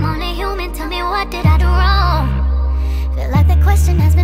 I'm only human, tell me what did I do wrong? Feel like the question has been